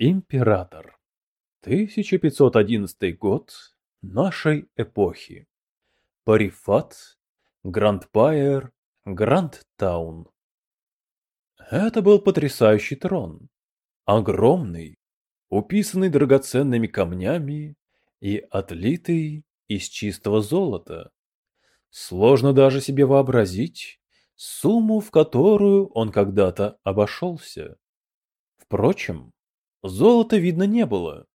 Император. 1511 год нашей эпохи. Парифат, Гранд-Пайер, Гранд-Таун. Это был потрясающий трон. Огромный, уписанный драгоценными камнями и отлитый из чистого золота. Сложно даже себе вообразить сумму, в которую он когда-то обошелся. Впрочем, Золота видно не было.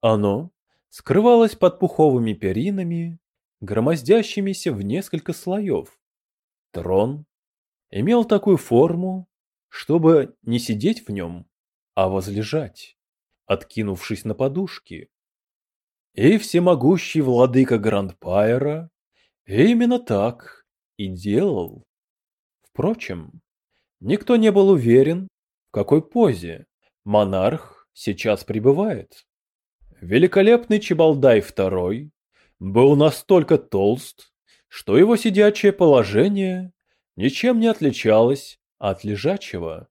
Оно скрывалось под пуховыми перинами, громоздящимися в несколько слоев. Трон имел такую форму, чтобы не сидеть в нем, а возлежать, откинувшись на подушки. И всемогущий владыка Грандпайера именно так и делал. Впрочем, никто не был уверен, в какой позе монарх сейчас прибывает. Великолепный Чебалдай II был настолько толст, что его сидячее положение ничем не отличалось от лежачего.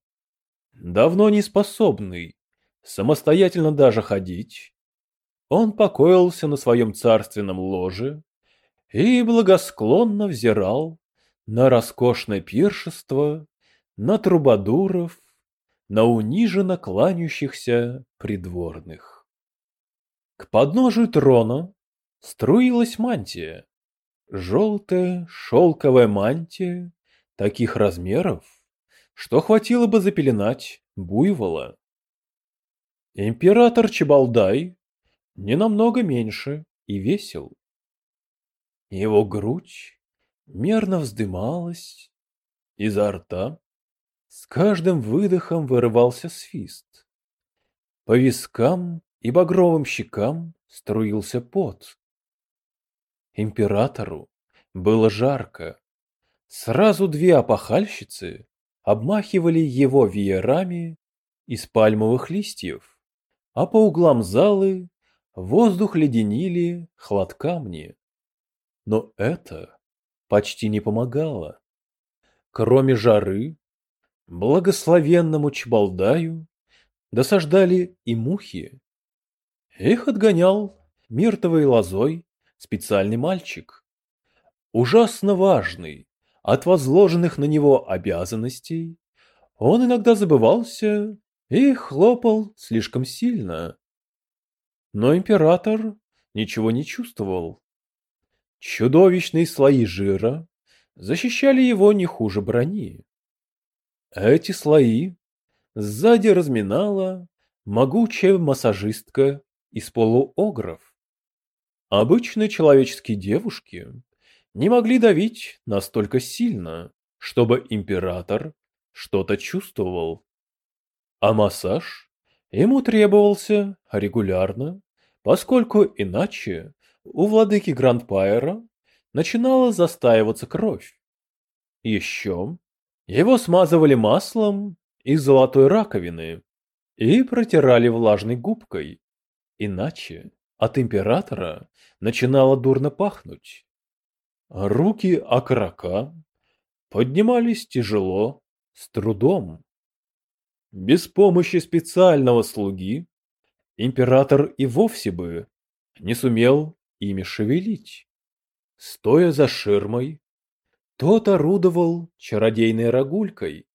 Давно не способный самостоятельно даже ходить, он покоился на своем царственном ложе и благосклонно взирал на роскошное пиршество, на трубадуров на униженно кланяющихся придворных. К подножию трона струилась мантия. Желтая шелковая мантия таких размеров, что хватило бы запеленать буйвола. Император Чебалдай не намного меньше и весел. Его грудь мерно вздымалась, изо рта с каждым выдохом вырывался свист. По вискам и багровым щекам струился пот. Императору было жарко. Сразу две опахальщицы обмахивали его веерами из пальмовых листьев, а по углам залы воздух леденили хладкамни. Но это почти не помогало. Кроме жары, благословенному Чебалдаю досаждали и мухи. Их отгонял миртовой лозой специальный мальчик, ужасно важный от возложенных на него обязанностей. Он иногда забывался и хлопал слишком сильно. Но император ничего не чувствовал. Чудовищные слои жира защищали его не хуже брони. Эти слои сзади разминала могучая массажистка из полуогров. Обычные человеческие девушки не могли давить настолько сильно, чтобы император что-то чувствовал. А массаж ему требовался регулярно, поскольку иначе у владыки Грандпайера начинала застаиваться кровь. Еще его смазывали маслом из золотой раковины и протирали влажной губкой. Иначе от императора начинало дурно пахнуть. Руки окрока поднимались тяжело, с трудом. Без помощи специального слуги император и вовсе бы не сумел ими шевелить. Стоя за ширмой, тот орудовал чародейной рогулькой,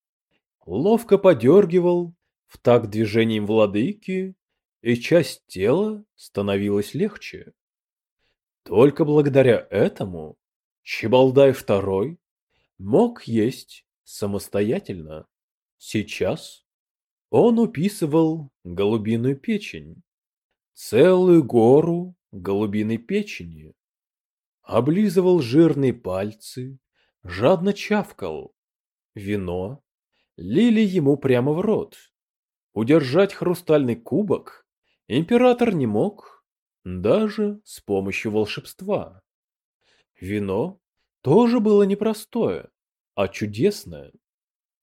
ловко подергивал в такт движением владыки, и часть тела становилась легче. Только благодаря этому Чебалдай II мог есть самостоятельно. Сейчас он уписывал голубиную печень, целую гору голубиной печени, облизывал жирные пальцы, жадно чавкал. Вино лили ему прямо в рот. Удержать хрустальный кубок император не мог, даже с помощью волшебства. Вино тоже было непростое, а чудесное.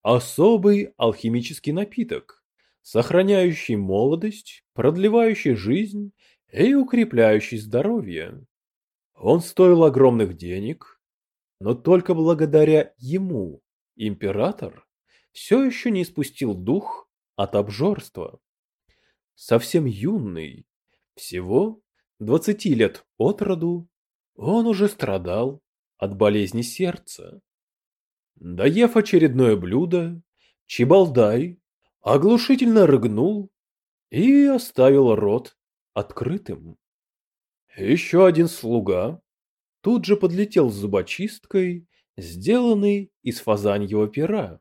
Особый алхимический напиток, сохраняющий молодость, продлевающий жизнь и укрепляющий здоровье. Он стоил огромных денег, но только благодаря ему император все еще не испустил дух от обжорства. совсем юный, всего двадцати лет от роду, он уже страдал от болезни сердца. Доев очередное блюдо, Чебалдай оглушительно рыгнул и оставил рот открытым. Еще один слуга тут же подлетел с зубочисткой, сделанной из фазаньего пера.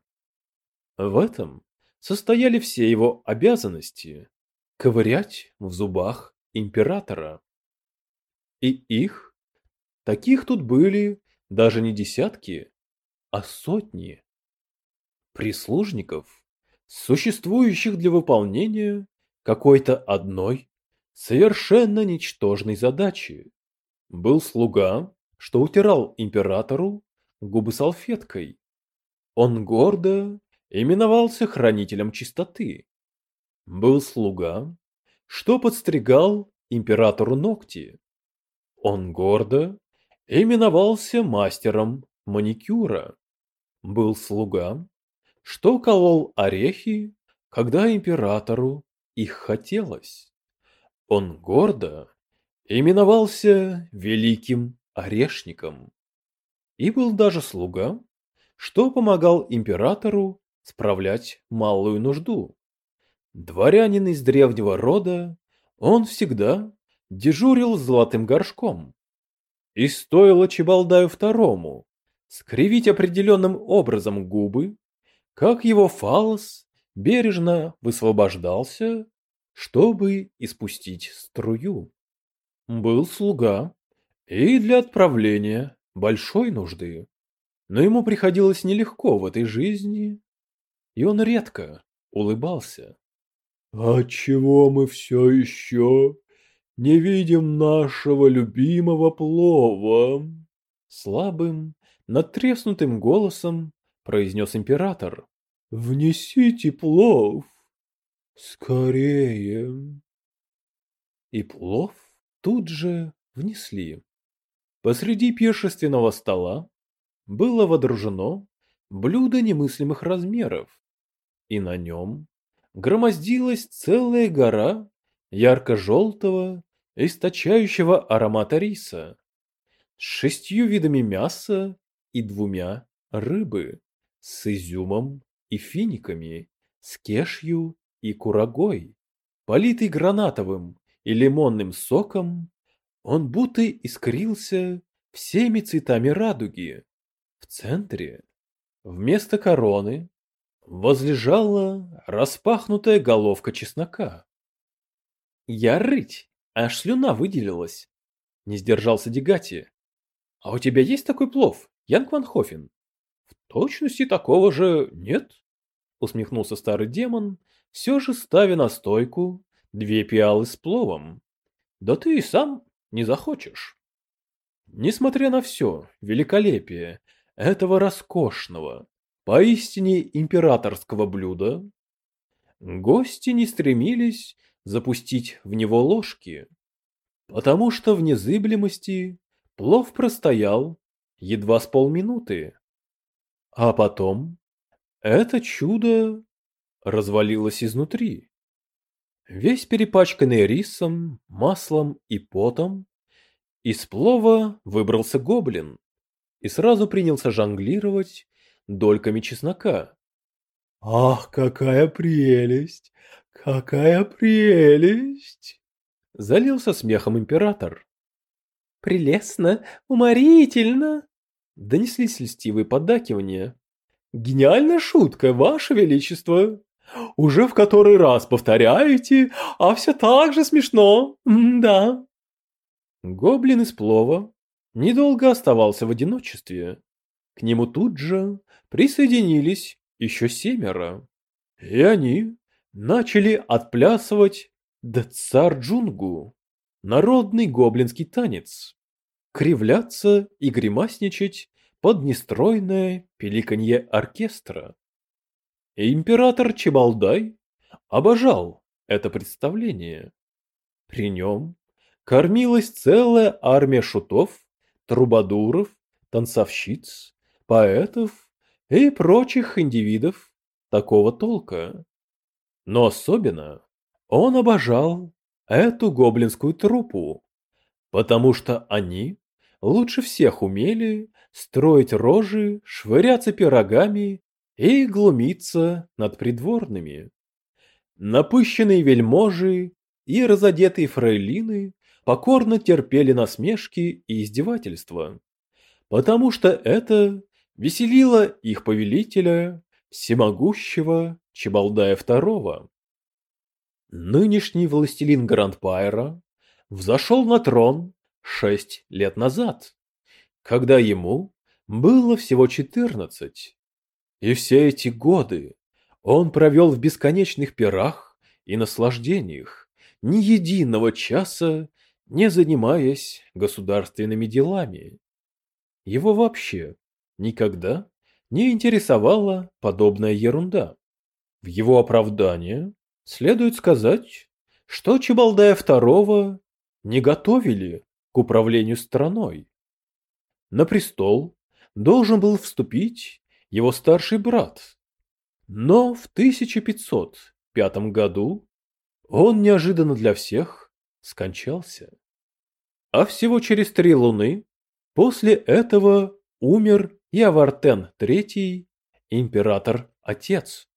В этом состояли все его обязанности – ковырять в зубах императора. И их, таких тут были даже не десятки, а сотни. Прислужников, существующих для выполнения какой-то одной совершенно ничтожной задачи. Был слуга, что утирал императору губы салфеткой. Он гордо именовался хранителем чистоты. Был слуга, что подстригал императору ногти. Он гордо именовался мастером маникюра. Был слуга, что колол орехи, когда императору их хотелось. Он гордо именовался великим орешником. И был даже слуга, что помогал императору справлять малую нужду. Дворянин из древнего рода, он всегда дежурил с золотым горшком. И стоило Чебалдаю второму скривить определенным образом губы, как его фалос бережно высвобождался, чтобы испустить струю. Был слуга и для отправления большой нужды, но ему приходилось нелегко в этой жизни, и он редко улыбался. «Отчего мы все еще не видим нашего любимого плова?» Слабым, надтреснутым голосом произнес император. «Внесите плов! Скорее!» И плов тут же внесли. Посреди пиршественного стола было водружено блюдо немыслимых размеров, и на нем громоздилась целая гора ярко-желтого, источающего аромата риса, с шестью видами мяса и двумя рыбы, с изюмом и финиками, с кешью и курагой. Политый гранатовым и лимонным соком, он будто искрился всеми цветами радуги. В центре, вместо короны, возлежала распахнутая головка чеснока. «Я рыть, аж слюна выделилась!» — не сдержался Дегати. «А у тебя есть такой плов, Янг Ван Хофен?» «В точности такого же нет», — усмехнулся старый демон, все же ставя на стойку две пиалы с пловом. «Да ты и сам не захочешь». Несмотря на все великолепие этого роскошного, поистине императорского блюда, гости не стремились запустить в него ложки, потому что в незыблемости плов простоял едва с полминуты. А потом это чудо развалилось изнутри. Весь перепачканный рисом, маслом и потом, из плова выбрался гоблин и сразу принялся жонглировать дольками чеснока. «Ах, какая прелесть! Какая прелесть!» Залился смехом император. «Прелестно, уморительно!» Донеслись льстивые поддакивания. «Гениальная шутка, ваше величество! Уже в который раз повторяете, а все так же смешно, да!» Гоблин из плова недолго оставался в одиночестве. К нему тут же присоединились еще семеро. И они начали отплясывать Дцар-Джунгу, народный гоблинский танец, кривляться и гримасничать под нестройное пеликанье оркестра. Император Чебалдай обожал это представление. При нем кормилась целая армия шутов, трубадуров, танцовщиц, поэтов и прочих индивидов такого толка. Но особенно Он обожал эту гоблинскую труппу, потому что они лучше всех умели строить рожи, швыряться пирогами и глумиться над придворными. Напыщенные вельможи и разодетые фрейлины покорно терпели насмешки и издевательства, потому что это веселило их повелителя, всемогущего Чебалдая II. Нынешний властелин Грандпайра взошел на трон шесть лет назад, когда ему было всего четырнадцать. И все эти годы он провел в бесконечных пирах и наслаждениях, ни единого часа не занимаясь государственными делами. Его вообще никогда не интересовала подобная ерунда. В его оправдание следует сказать, что Чебалдая II не готовили к управлению страной. На престол должен был вступить его старший брат, но в 1505 году он неожиданно для всех скончался. А всего через три луны после этого умер и Авартен III, император-отец.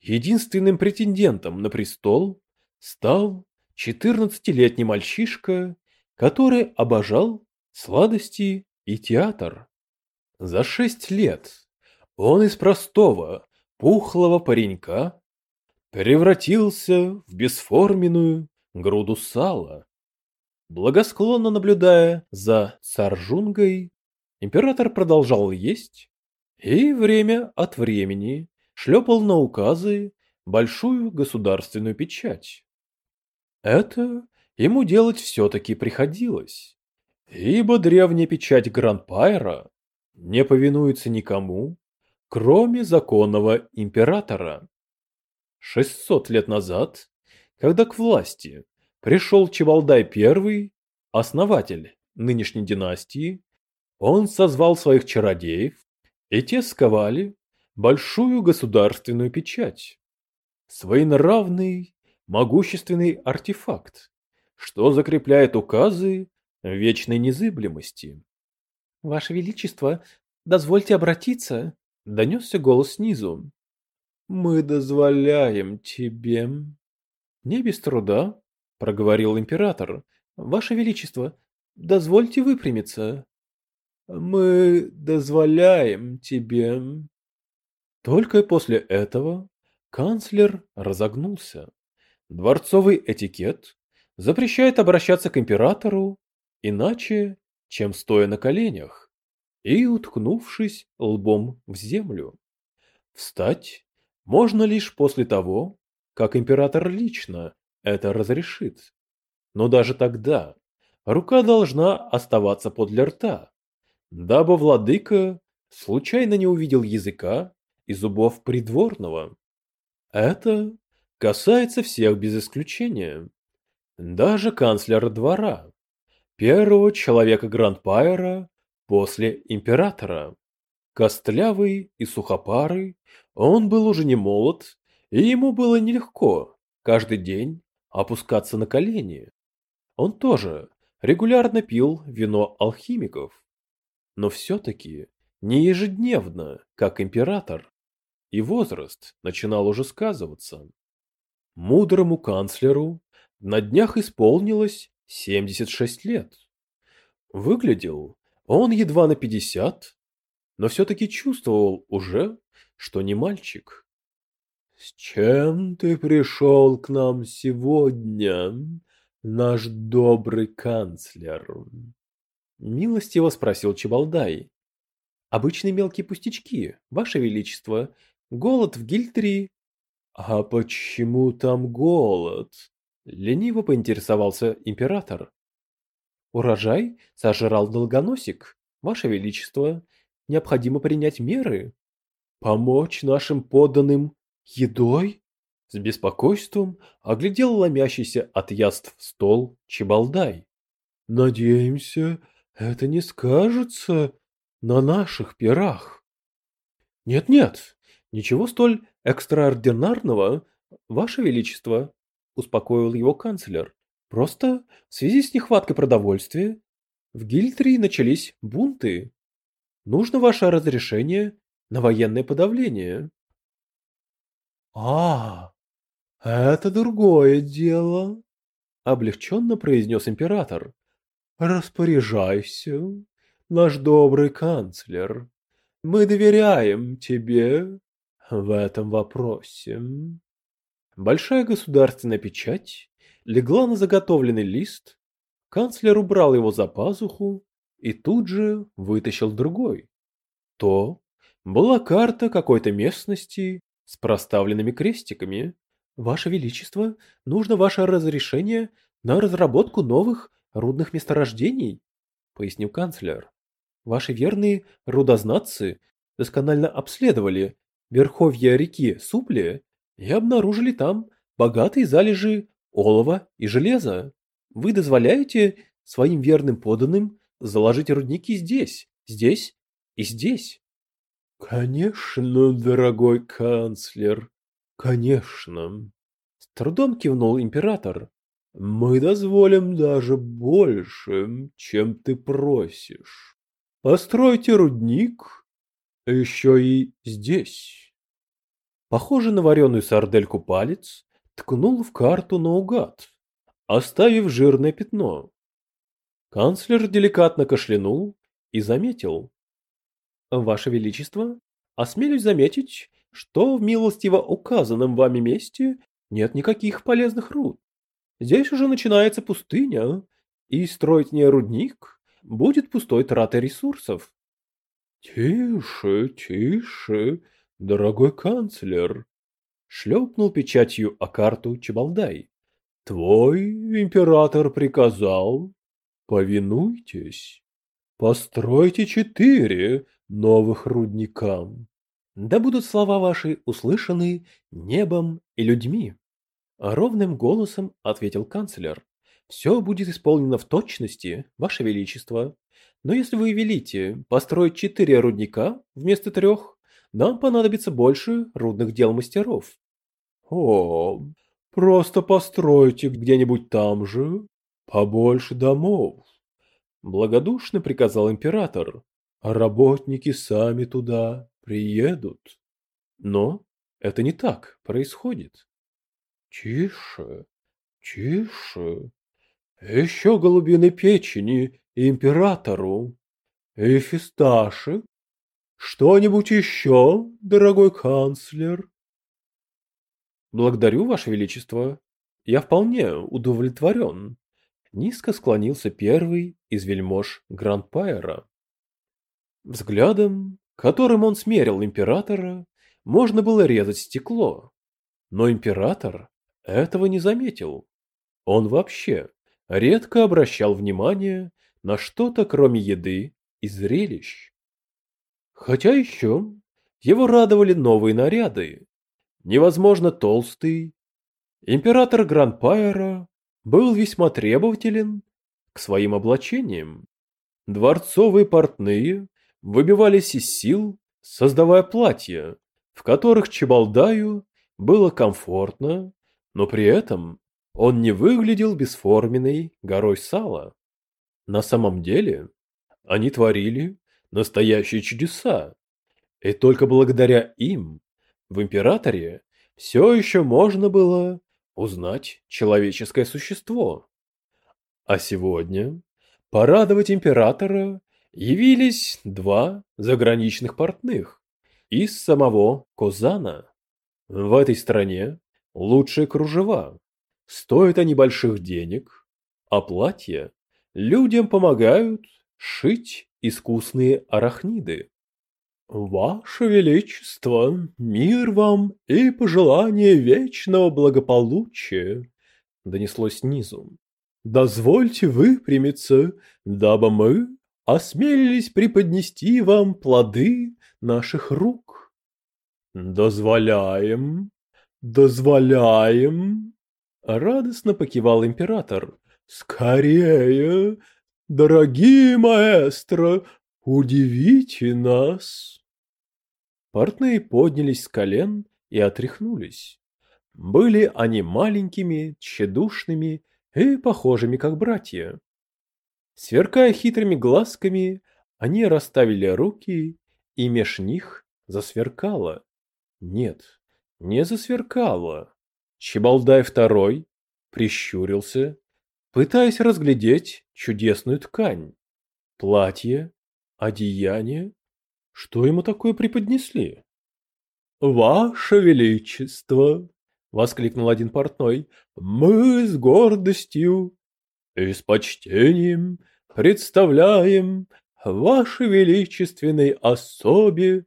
Единственным претендентом на престол стал 14-летний мальчишка, который обожал сладости и театр. За шесть лет он из простого, пухлого паренька превратился в бесформенную груду сала. Благосклонно наблюдая за Саржунгой, император продолжал есть и время от времени шлепал на указы большую государственную печать. Это ему делать все-таки приходилось, ибо древняя печать Гранпайра не повинуется никому, кроме законного императора. 600 лет назад, когда к власти пришел Чебалдай I, основатель нынешней династии, он созвал своих чародеев, и те сковали большую государственную печать. Своенравный, могущественный артефакт, что закрепляет указы вечной незыблемости. «Ваше Величество, дозвольте обратиться», — донесся голос снизу. «Мы дозволяем тебе». «Не без труда», — проговорил император. «Ваше Величество, дозвольте выпрямиться». «Мы дозволяем тебе». Только после этого канцлер разогнулся. Дворцовый этикет запрещает обращаться к императору иначе, чем стоя на коленях и уткнувшись лбом в землю. Встать можно лишь после того, как император лично это разрешит. Но даже тогда рука должна оставаться подле рта, дабы владыка случайно не увидел языка и зубов придворного. Это касается всех без исключения. Даже канцлера двора, первого человека Грандпайра после императора. Костлявый и сухопарый, он был уже не молод, и ему было нелегко каждый день опускаться на колени. Он тоже регулярно пил вино алхимиков, но все-таки не ежедневно, как император и возраст начинал уже сказываться. Мудрому канцлеру на днях исполнилось 76 лет. Выглядел он едва на 50, но все-таки чувствовал уже, что не мальчик. «С чем ты пришел к нам сегодня, наш добрый канцлер?» Милостиво спросил Чебалдай. «Обычные мелкие пустячки, ваше величество, Голод в Гильтрии. А почему там голод? Лениво поинтересовался император. Урожай сожрал долгоносик. Ваше Величество, необходимо принять меры. Помочь нашим подданным едой? С беспокойством оглядел ломящийся от яств стол Чебалдай. Надеемся, это не скажется на наших пирах. Нет-нет, Ничего столь экстраординарного, Ваше Величество, успокоил его канцлер. Просто в связи с нехваткой продовольствия в Гильтрии начались бунты. Нужно ваше разрешение на военное подавление. А, это другое дело, облегченно произнес император. Распоряжайся, наш добрый канцлер. Мы доверяем тебе в этом вопросе. Большая государственная печать легла на заготовленный лист, канцлер убрал его за пазуху и тут же вытащил другой. То была карта какой-то местности с проставленными крестиками. Ваше Величество, нужно ваше разрешение на разработку новых рудных месторождений, пояснил канцлер. Ваши верные рудознатцы досконально обследовали верховья реки Супли и обнаружили там богатые залежи олова и железа. Вы дозволяете своим верным подданным заложить рудники здесь, здесь и здесь? Конечно, дорогой канцлер, конечно. С трудом кивнул император. Мы дозволим даже больше, чем ты просишь. Постройте рудник еще и здесь. Похоже на вареную сардельку палец ткнул в карту наугад, оставив жирное пятно. Канцлер деликатно кашлянул и заметил. «Ваше Величество, осмелюсь заметить, что в милостиво указанном вами месте нет никаких полезных руд. Здесь уже начинается пустыня, и строить не рудник будет пустой тратой ресурсов. Тише, тише, дорогой канцлер, шлепнул печатью о карту Чебалдай. Твой император приказал, повинуйтесь. Постройте четыре новых рудника. Да будут слова ваши услышаны небом и людьми. Ровным голосом ответил канцлер. Все будет исполнено в точности, ваше величество. Но если вы велите построить четыре рудника вместо трех, нам понадобится больше рудных дел мастеров. О, просто постройте где-нибудь там же побольше домов. Благодушно приказал император, работники сами туда приедут. Но это не так происходит. Тише, тише. Еще голубиной печени императору. И фисташек. Что-нибудь еще, дорогой канцлер? Благодарю, Ваше Величество. Я вполне удовлетворен. Низко склонился первый из вельмож Грандпайера. Взглядом, которым он смерил императора, можно было резать стекло. Но император этого не заметил. Он вообще редко обращал внимание на что-то кроме еды и зрелищ. Хотя еще его радовали новые наряды. Невозможно толстый. Император Гранпайера был весьма требователен к своим облачениям. Дворцовые портные выбивались из сил, создавая платья, в которых Чебалдаю было комфортно но при этом он не выглядел бесформенной горой сала. На самом деле они творили настоящие чудеса, и только благодаря им в императоре все еще можно было узнать человеческое существо. А сегодня порадовать императора явились два заграничных портных из самого Козана. В этой стране лучшие кружева. Стоят они больших денег, а платья людям помогают шить искусные арахниды. Ваше Величество, мир вам и пожелание вечного благополучия, донеслось снизу. Дозвольте выпрямиться, дабы мы осмелились преподнести вам плоды наших рук. Дозволяем, «Дозволяем!» — радостно покивал император. «Скорее! Дорогие маэстро, удивите нас!» Портные поднялись с колен и отряхнулись. Были они маленькими, тщедушными и похожими как братья. Сверкая хитрыми глазками, они расставили руки, и меж них засверкало. Нет, не засверкало. Чебалдай второй прищурился, пытаясь разглядеть чудесную ткань. Платье, одеяние. Что ему такое преподнесли? «Ваше Величество!» — воскликнул один портной. «Мы с гордостью и с почтением представляем Вашей Величественной особе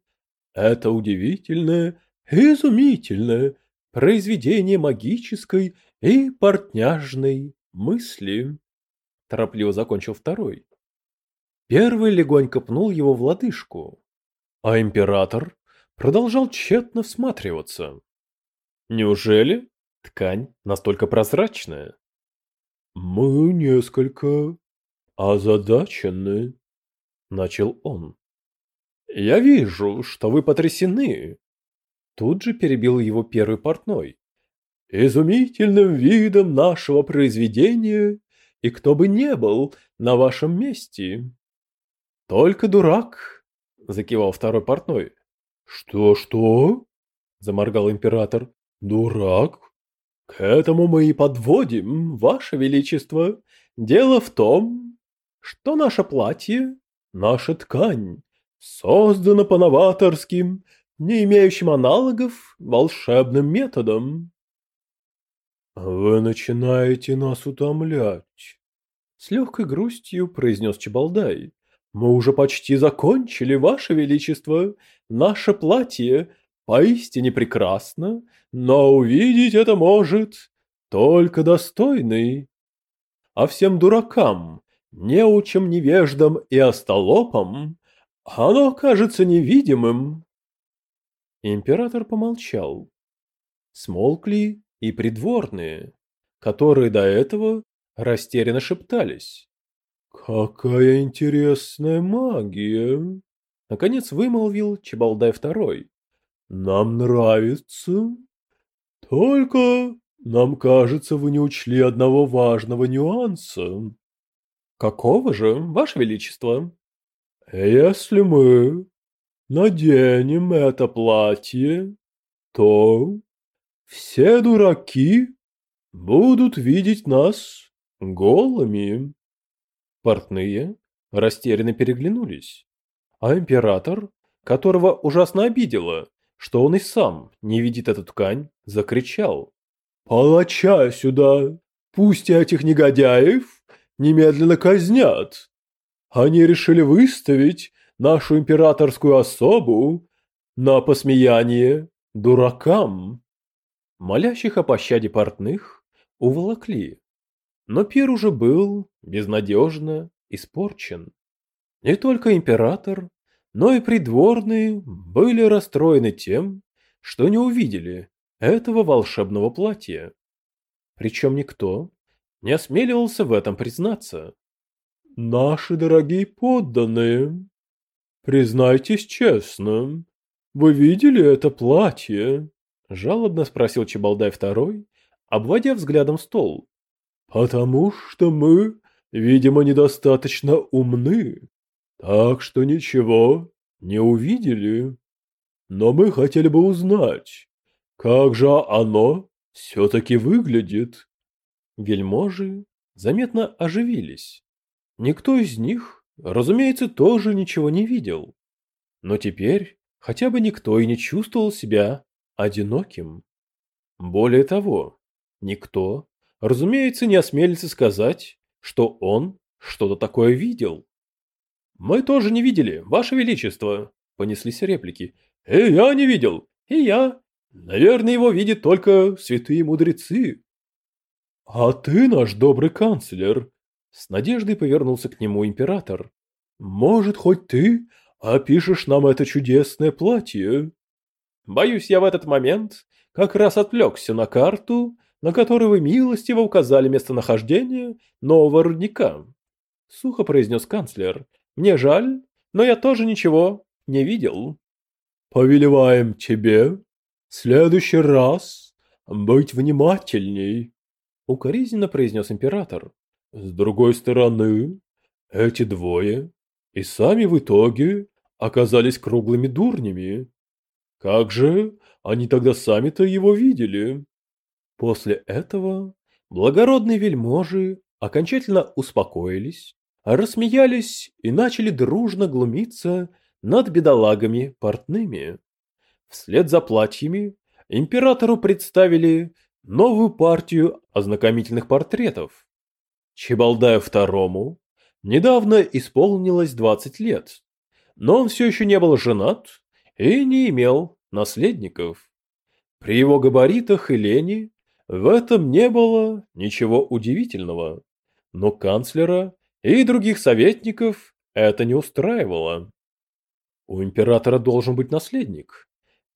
это удивительное, изумительное произведение магической и портняжной мысли. Торопливо закончил второй. Первый легонько пнул его в лодыжку, а император продолжал тщетно всматриваться. Неужели ткань настолько прозрачная? «Мы несколько озадачены», — начал он. «Я вижу, что вы потрясены», — тут же перебил его первый портной. «Изумительным видом нашего произведения, и кто бы не был на вашем месте». «Только дурак», — закивал второй портной. «Что-что?» — заморгал император. «Дурак? К этому мы и подводим, ваше величество. Дело в том, что наше платье, наша ткань, создано по новаторским, не имеющим аналогов, волшебным методом». «Вы начинаете нас утомлять», — с легкой грустью произнес Чебалдай. «Мы уже почти закончили, Ваше Величество. Наше платье поистине прекрасно, но увидеть это может только достойный. А всем дуракам, неучим, невеждам и остолопам оно кажется невидимым». Император помолчал. Смолкли и придворные, которые до этого растерянно шептались. «Какая интересная магия!» Наконец вымолвил Чебалдай второй. «Нам нравится. Только, нам кажется, вы не учли одного важного нюанса». «Какого же, Ваше Величество?» «Если мы наденем это платье, то все дураки будут видеть нас голыми». Портные растерянно переглянулись, а император, которого ужасно обидело, что он и сам не видит эту ткань, закричал. «Палача сюда! Пусть этих негодяев немедленно казнят! Они решили выставить нашу императорскую особу на посмеяние дуракам!» Молящих о пощаде портных уволокли, но пир уже был безнадежно испорчен. Не только император, но и придворные были расстроены тем, что не увидели этого волшебного платья. Причем никто не осмеливался в этом признаться. «Наши дорогие подданные, признайтесь честно, вы видели это платье?» Жалобно спросил Чебалдай второй, обводя взглядом стол, Потому что мы, видимо, недостаточно умны, так что ничего не увидели. Но мы хотели бы узнать, как же оно все-таки выглядит. Вельможи заметно оживились. Никто из них, разумеется, тоже ничего не видел. Но теперь хотя бы никто и не чувствовал себя одиноким. Более того, никто разумеется, не осмелится сказать, что он что-то такое видел. «Мы тоже не видели, Ваше Величество», — понеслись реплики. «И я не видел, и я. Наверное, его видят только святые мудрецы». «А ты наш добрый канцлер», — с надеждой повернулся к нему император. «Может, хоть ты опишешь нам это чудесное платье?» Боюсь, я в этот момент как раз отвлекся на карту на которой вы милостиво указали местонахождение нового рудника. Сухо произнес канцлер. Мне жаль, но я тоже ничего не видел. Повелеваем тебе в следующий раз быть внимательней, укоризненно произнес император. С другой стороны, эти двое и сами в итоге оказались круглыми дурнями. Как же они тогда сами-то его видели? После этого благородные вельможи окончательно успокоились, рассмеялись и начали дружно глумиться над бедолагами портными. Вслед за платьями императору представили новую партию ознакомительных портретов. Чебалдаю II недавно исполнилось 20 лет, но он все еще не был женат и не имел наследников. При его габаритах и лени в этом не было ничего удивительного, но канцлера и других советников это не устраивало. У императора должен быть наследник,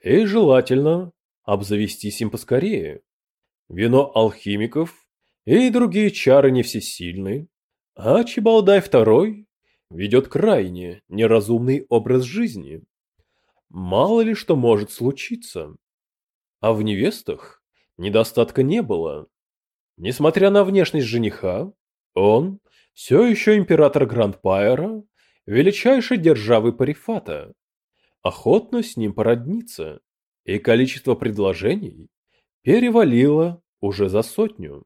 и желательно обзавестись им поскорее. Вино алхимиков и другие чары не всесильны, а Чебалдай II ведет крайне неразумный образ жизни. Мало ли что может случиться. А в невестах недостатка не было. Несмотря на внешность жениха, он все еще император Грандпайера, величайшей державы Парифата. Охотно с ним породниться, и количество предложений перевалило уже за сотню.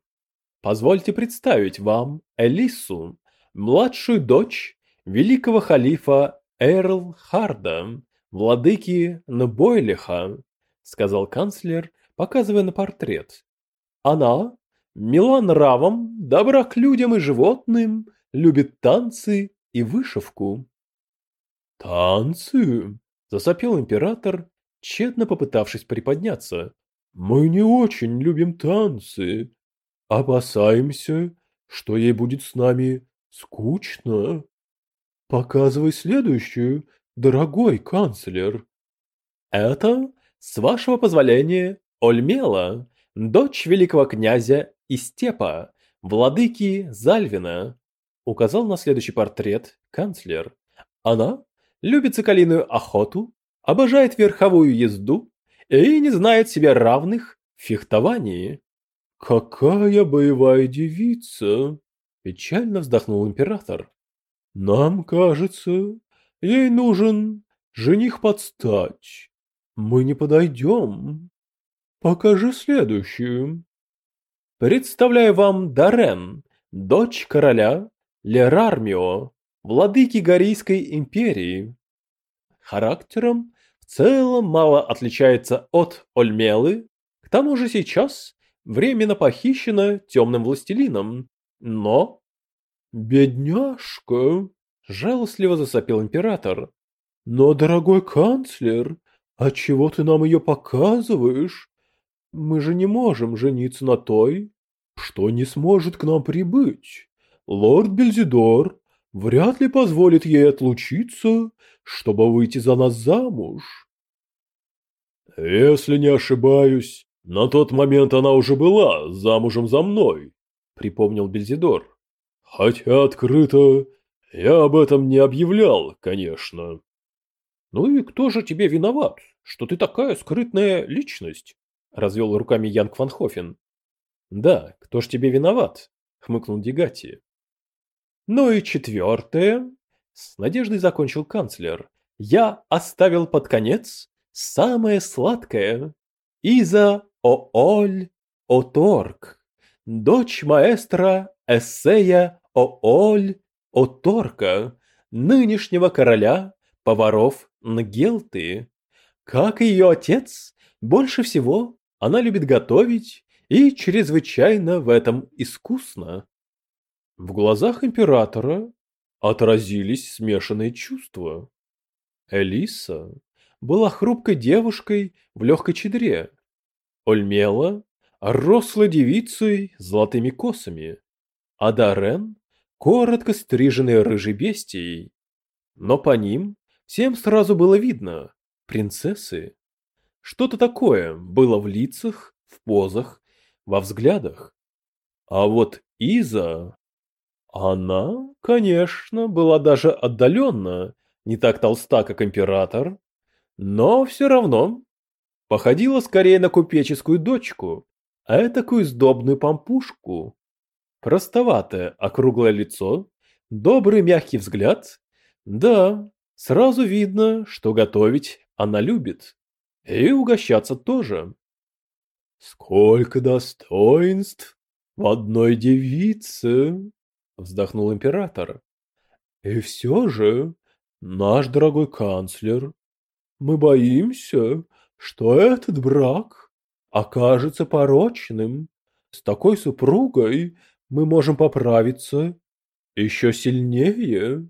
Позвольте представить вам Элису, младшую дочь великого халифа Эрл Харда, владыки Нбойлиха, сказал канцлер, показывая на портрет. Она мила нравом, добра к людям и животным, любит танцы и вышивку. Танцы? Засопел император, тщетно попытавшись приподняться. Мы не очень любим танцы. Опасаемся, что ей будет с нами скучно. Показывай следующую, дорогой канцлер. Это, с вашего позволения, Ольмела, дочь великого князя Истепа, владыки Зальвина, указал на следующий портрет канцлер. Она любит соколиную охоту, обожает верховую езду и не знает себе равных в фехтовании. «Какая боевая девица!» – печально вздохнул император. «Нам кажется, ей нужен жених под стать. Мы не подойдем. Покажи следующую». Представляю вам Дарен, дочь короля Лерармио, владыки Горийской империи. Характером в целом мало отличается от Ольмелы, к тому же сейчас временно похищена темным властелином, но... «Бедняжка!» – жалостливо засопел император. «Но, дорогой канцлер, отчего ты нам ее показываешь? Мы же не можем жениться на той, что не сможет к нам прибыть. Лорд Бельзидор вряд ли позволит ей отлучиться, чтобы выйти за нас замуж». «Если не ошибаюсь, на тот момент она уже была замужем за мной, припомнил Бельзидор. Хотя открыто я об этом не объявлял, конечно. Ну и кто же тебе виноват, что ты такая скрытная личность? Развел руками Янг Ван Хофен. Да, кто ж тебе виноват? Хмыкнул Дегати. Ну и четвертое, с надеждой закончил канцлер. Я оставил под конец самое сладкое. Иза Ооль Оторг, дочь маэстро Эссея Ооль Оторка, нынешнего короля поваров Нгелты. Как и ее отец, больше всего она любит готовить и чрезвычайно в этом искусна. В глазах императора отразились смешанные чувства. Элиса была хрупкой девушкой в легкой чедре, Ольмела рослой девицей с золотыми косами, а Дарен коротко стриженной рыжей бестией. Но по ним всем сразу было видно – принцессы. Что-то такое было в лицах, в позах, во взглядах. А вот Иза... Она, конечно, была даже отдаленно не так толста, как император, но все равно Походила скорее на купеческую дочку, этакую сдобную пампушку. Простоватое округлое лицо, добрый мягкий взгляд. Да, сразу видно, что готовить она любит. И угощаться тоже. «Сколько достоинств в одной девице!» — вздохнул император. «И все же, наш дорогой канцлер, мы боимся, что этот брак окажется порочным. С такой супругой мы можем поправиться еще сильнее».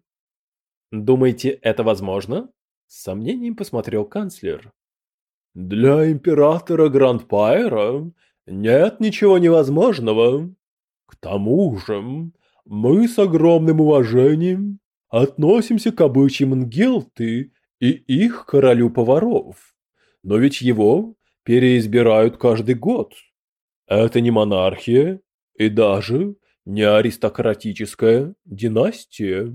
«Думаете, это возможно?» С сомнением посмотрел канцлер. Для императора Грандпайра нет ничего невозможного. К тому же, мы с огромным уважением относимся к обычаям Нгелты и их королю поваров. Но ведь его переизбирают каждый год. Это не монархия и даже не аристократическая династия.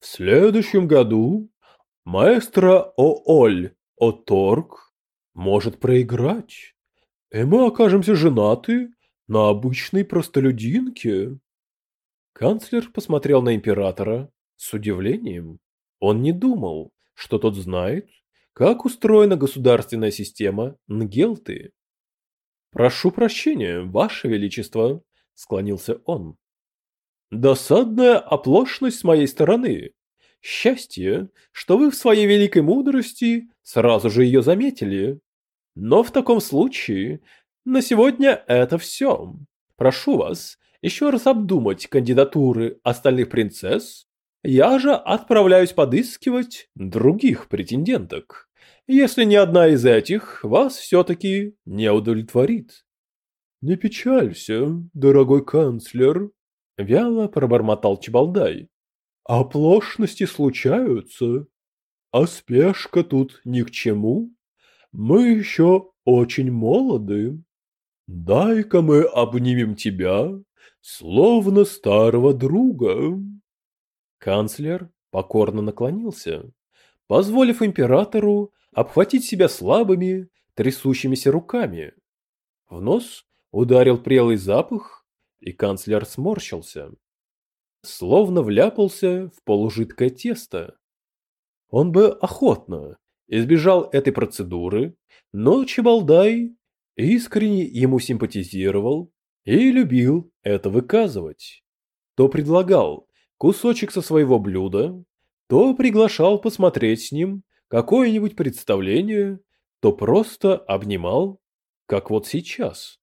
В следующем году маэстро Ооль Оторг может проиграть, и мы окажемся женаты на обычной простолюдинке. Канцлер посмотрел на императора с удивлением. Он не думал, что тот знает, как устроена государственная система Нгелты. «Прошу прощения, Ваше Величество», — склонился он. «Досадная оплошность с моей стороны. Счастье, что вы в своей великой мудрости сразу же ее заметили. Но в таком случае на сегодня это все. Прошу вас еще раз обдумать кандидатуры остальных принцесс. Я же отправляюсь подыскивать других претенденток, если ни одна из этих вас все-таки не удовлетворит. Не печалься, дорогой канцлер, вяло пробормотал Чебалдай. Оплошности случаются, а спешка тут ни к чему. Мы еще очень молоды. Дай-ка мы обнимем тебя, словно старого друга. Канцлер покорно наклонился, позволив императору обхватить себя слабыми, трясущимися руками. В нос ударил прелый запах, и канцлер сморщился словно вляпался в полужидкое тесто. Он бы охотно избежал этой процедуры, но Чебалдай искренне ему симпатизировал и любил это выказывать. То предлагал кусочек со своего блюда, то приглашал посмотреть с ним какое-нибудь представление, то просто обнимал, как вот сейчас.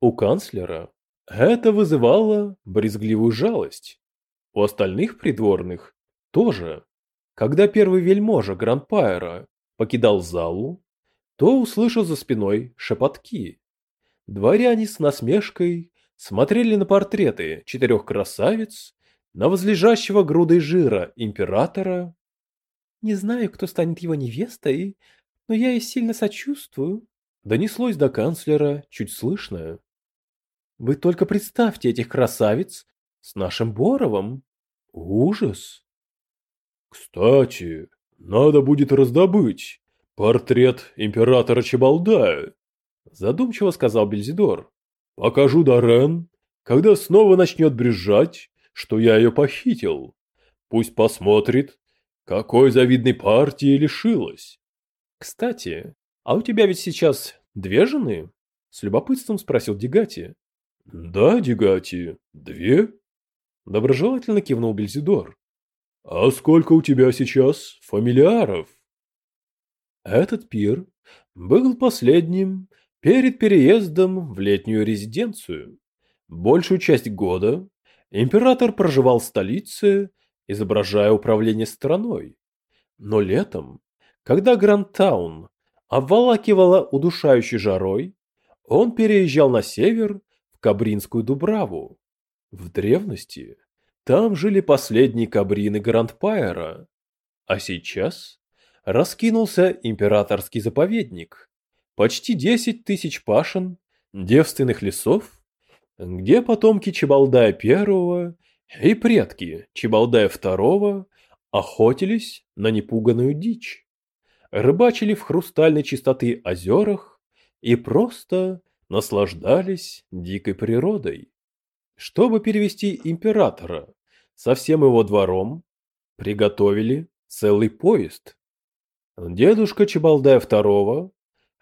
У канцлера это вызывало брезгливую жалость. У остальных придворных тоже. Когда первый вельможа Грандпайра покидал залу, то услышал за спиной шепотки. Дворяне с насмешкой смотрели на портреты четырех красавиц, на возлежащего грудой жира императора. «Не знаю, кто станет его невестой, но я ей сильно сочувствую», донеслось до канцлера чуть слышно. «Вы только представьте этих красавиц с нашим Боровым. Ужас. Кстати, надо будет раздобыть портрет императора Чебалдая, задумчиво сказал Бельзидор. Покажу Дарен, когда снова начнет брюзжать, что я ее похитил. Пусть посмотрит, какой завидной партии лишилась. Кстати, а у тебя ведь сейчас две жены? С любопытством спросил Дигати. Да, Дигати, две. Доброжелательно кивнул Бельзидор. «А сколько у тебя сейчас фамилиаров?» Этот пир был последним перед переездом в летнюю резиденцию. Большую часть года император проживал в столице, изображая управление страной. Но летом, когда Грандтаун обволакивала удушающей жарой, он переезжал на север в Кабринскую Дубраву. В древности там жили последние кабрины Грандпайера, а сейчас раскинулся императорский заповедник. Почти десять тысяч пашин, девственных лесов, где потомки Чебалдая первого и предки Чебалдая второго охотились на непуганную дичь, рыбачили в хрустальной чистоты озерах и просто наслаждались дикой природой. Чтобы перевести императора со всем его двором, приготовили целый поезд. Дедушка Чебалдая II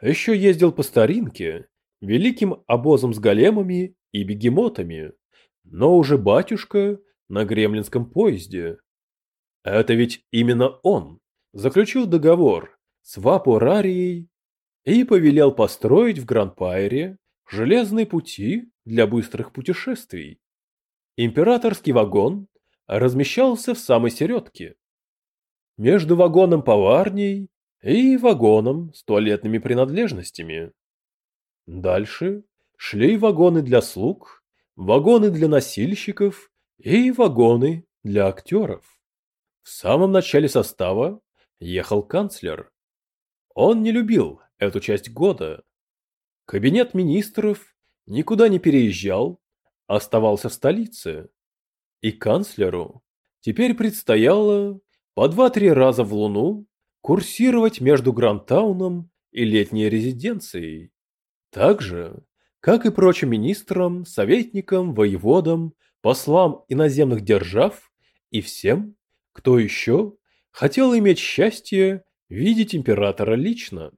еще ездил по старинке, великим обозом с големами и бегемотами, но уже батюшка на гремлинском поезде. Это ведь именно он заключил договор с Вапурарией и повелел построить в Гранд-Пайре железные пути для быстрых путешествий. Императорский вагон размещался в самой середке. Между вагоном поварней и вагоном с туалетными принадлежностями. Дальше шли вагоны для слуг, вагоны для носильщиков и вагоны для актеров. В самом начале состава ехал канцлер. Он не любил эту часть года. Кабинет министров никуда не переезжал, оставался в столице. И канцлеру теперь предстояло по два-три раза в Луну курсировать между Грантауном и летней резиденцией. Так же, как и прочим министрам, советникам, воеводам, послам иноземных держав и всем, кто еще хотел иметь счастье видеть императора лично.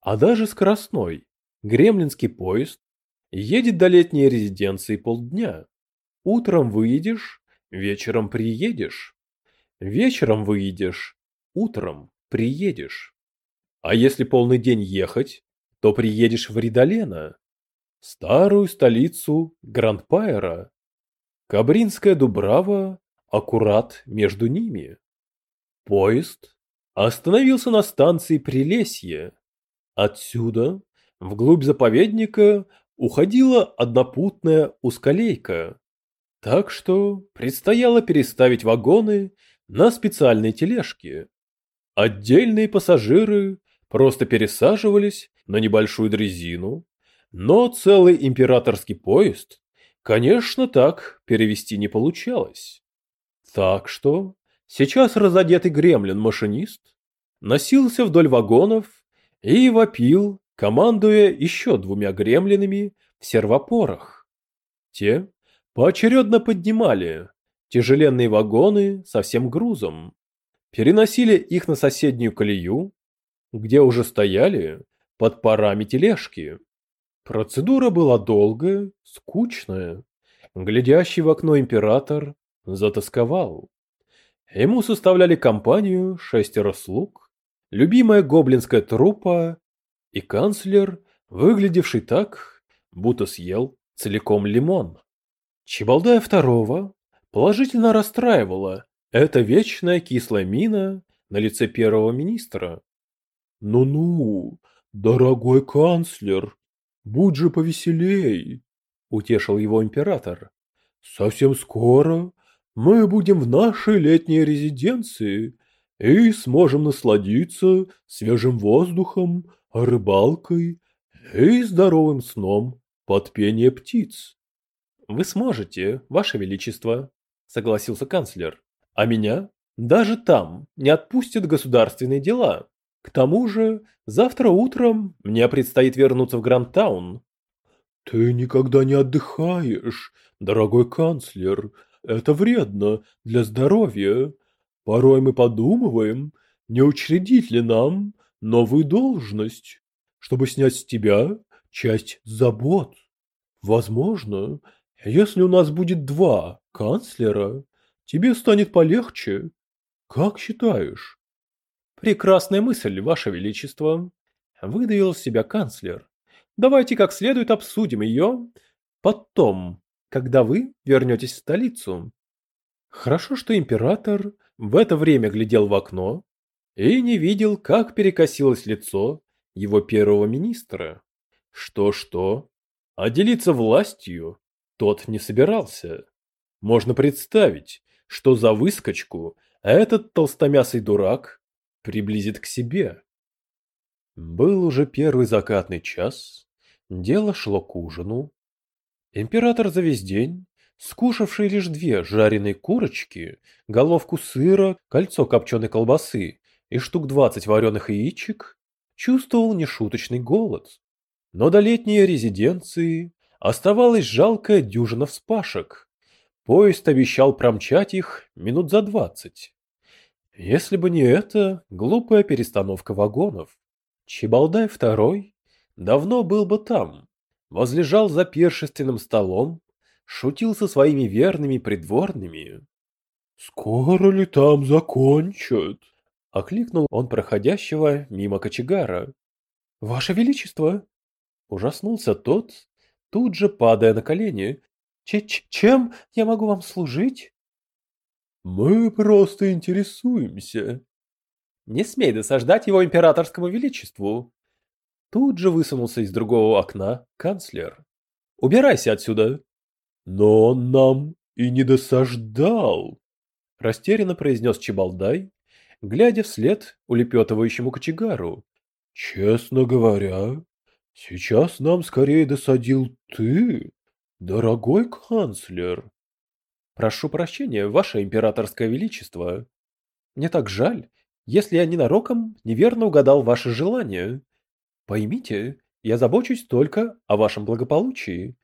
А даже скоростной, гремлинский поезд едет до летней резиденции полдня. Утром выедешь, вечером приедешь. Вечером выедешь, утром приедешь. А если полный день ехать, то приедешь в Ридолена, старую столицу Грандпайра. Кабринская Дубрава аккурат между ними. Поезд остановился на станции Прилесье. Отсюда, вглубь заповедника, уходила однопутная узколейка. Так что предстояло переставить вагоны на специальные тележки. Отдельные пассажиры просто пересаживались на небольшую дрезину, но целый императорский поезд, конечно, так перевести не получалось. Так что сейчас разодетый гремлин-машинист носился вдоль вагонов и вопил, командуя еще двумя гремлинами в сервопорах. Те поочередно поднимали тяжеленные вагоны со всем грузом, переносили их на соседнюю колею, где уже стояли под парами тележки. Процедура была долгая, скучная. Глядящий в окно император затасковал. Ему составляли компанию шестеро слуг, любимая гоблинская трупа и канцлер, выглядевший так, будто съел целиком лимон. Чебалдая второго положительно расстраивала эта вечная кислая мина на лице первого министра. «Ну-ну, дорогой канцлер, будь же повеселей!» — утешил его император. «Совсем скоро мы будем в нашей летней резиденции и сможем насладиться свежим воздухом, рыбалкой и здоровым сном под пение птиц. «Вы сможете, Ваше Величество», — согласился канцлер. «А меня даже там не отпустят государственные дела. К тому же завтра утром мне предстоит вернуться в Грандтаун». «Ты никогда не отдыхаешь, дорогой канцлер», это вредно для здоровья. Порой мы подумываем, не учредить ли нам новую должность, чтобы снять с тебя часть забот. Возможно, если у нас будет два канцлера, тебе станет полегче. Как считаешь? Прекрасная мысль, Ваше Величество. Выдавил себя канцлер. Давайте как следует обсудим ее потом когда вы вернетесь в столицу. Хорошо, что император в это время глядел в окно и не видел, как перекосилось лицо его первого министра. Что-что, а делиться властью тот не собирался. Можно представить, что за выскочку этот толстомясый дурак приблизит к себе. Был уже первый закатный час, дело шло к ужину, Император за весь день, скушавший лишь две жареные курочки, головку сыра, кольцо копченой колбасы и штук двадцать вареных яичек, чувствовал нешуточный голод. Но до летней резиденции оставалась жалкая дюжина вспашек. Поезд обещал промчать их минут за двадцать. Если бы не это, глупая перестановка вагонов. Чебалдай второй давно был бы там, возлежал за пиршественным столом, шутил со своими верными придворными. «Скоро ли там закончат?» — окликнул он проходящего мимо кочегара. «Ваше Величество!» Ужаснулся тот, тут же падая на колени. Ч -ч «Чем я могу вам служить?» «Мы просто интересуемся». «Не смей досаждать его императорскому величеству!» Тут же высунулся из другого окна канцлер. «Убирайся отсюда!» «Но он нам и не досаждал!» Растерянно произнес Чебалдай, глядя вслед улепетывающему кочегару. «Честно говоря, сейчас нам скорее досадил ты, дорогой канцлер». «Прошу прощения, ваше императорское величество. Мне так жаль, если я ненароком неверно угадал ваше желание. Поймите, я забочусь только о вашем благополучии.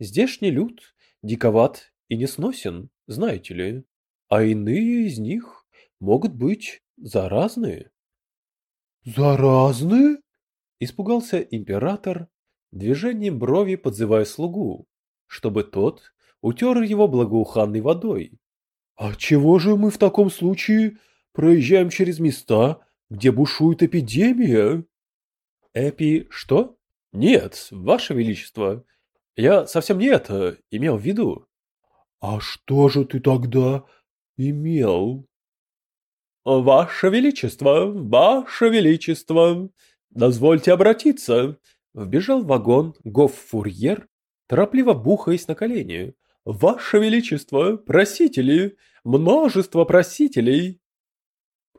Здешний люд диковат и несносен, знаете ли, а иные из них могут быть заразные. Заразные? Испугался император, движением брови подзывая слугу, чтобы тот утер его благоуханной водой. А чего же мы в таком случае проезжаем через места, где бушует эпидемия? Эпи что? Нет, ваше величество. Я совсем не это имел в виду. А что же ты тогда имел? «Ваше Величество! Ваше Величество! Дозвольте обратиться!» Вбежал в вагон гоф-фурьер, торопливо бухаясь на колени. «Ваше Величество! Просители! Множество просителей!»